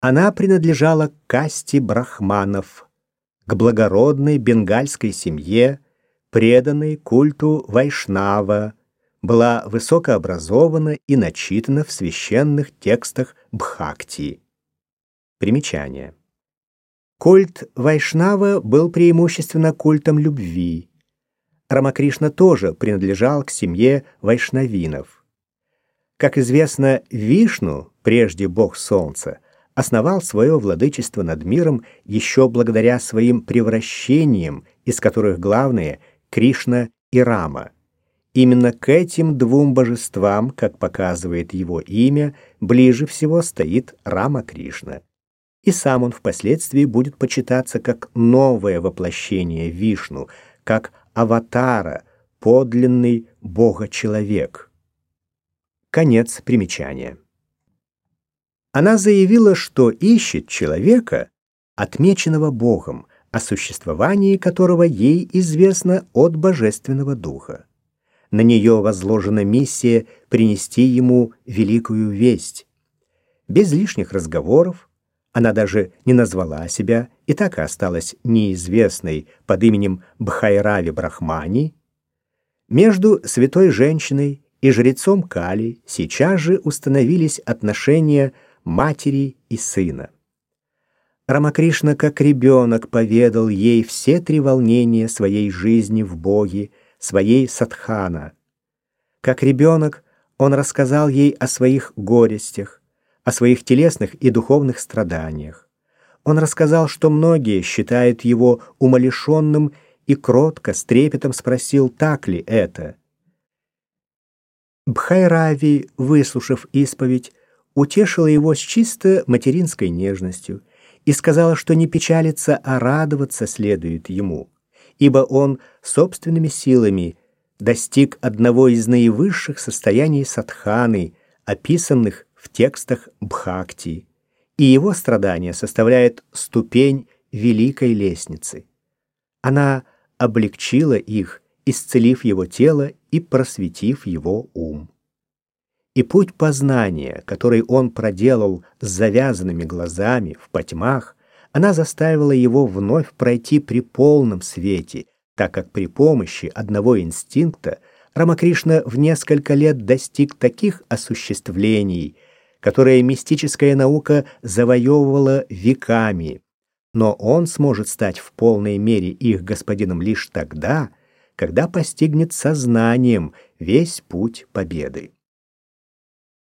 Она принадлежала к касте брахманов, к благородной бенгальской семье, преданной культу Вайшнава, была высокообразована и начитана в священных текстах Бхакти. Примечание. Культ Вайшнава был преимущественно культом любви. Рамакришна тоже принадлежал к семье вайшнавинов. Как известно, Вишну, прежде бог солнца, основал свое владычество над миром еще благодаря своим превращениям, из которых главные — Кришна и Рама. Именно к этим двум божествам, как показывает его имя, ближе всего стоит Рама Кришна. И сам он впоследствии будет почитаться как новое воплощение Вишну, как аватара, подлинный Бога-человек. Конец примечания. Она заявила, что ищет человека, отмеченного Богом, о существовании которого ей известно от Божественного Духа на нее возложена миссия принести ему великую весть. Без лишних разговоров, она даже не назвала себя и так и осталась неизвестной под именем Бхайрави Брахмани, между святой женщиной и жрецом Кали сейчас же установились отношения матери и сына. Рамакришна как ребенок поведал ей все три волнения своей жизни в Боге, своей садхана. Как ребенок он рассказал ей о своих горестях, о своих телесных и духовных страданиях. Он рассказал, что многие считают его умалишенным и кротко, с трепетом спросил, так ли это. Бхайрави, выслушав исповедь, утешила его с чисто материнской нежностью и сказала, что не печалиться, а радоваться следует ему ибо он собственными силами достиг одного из наивысших состояний садханы, описанных в текстах Бхакти, и его страдания составляют ступень великой лестницы. Она облегчила их, исцелив его тело и просветив его ум. И путь познания, который он проделал с завязанными глазами в потьмах, она заставила его вновь пройти при полном свете, так как при помощи одного инстинкта Рамакришна в несколько лет достиг таких осуществлений, которые мистическая наука завоевывала веками. Но он сможет стать в полной мере их господином лишь тогда, когда постигнет сознанием весь путь победы.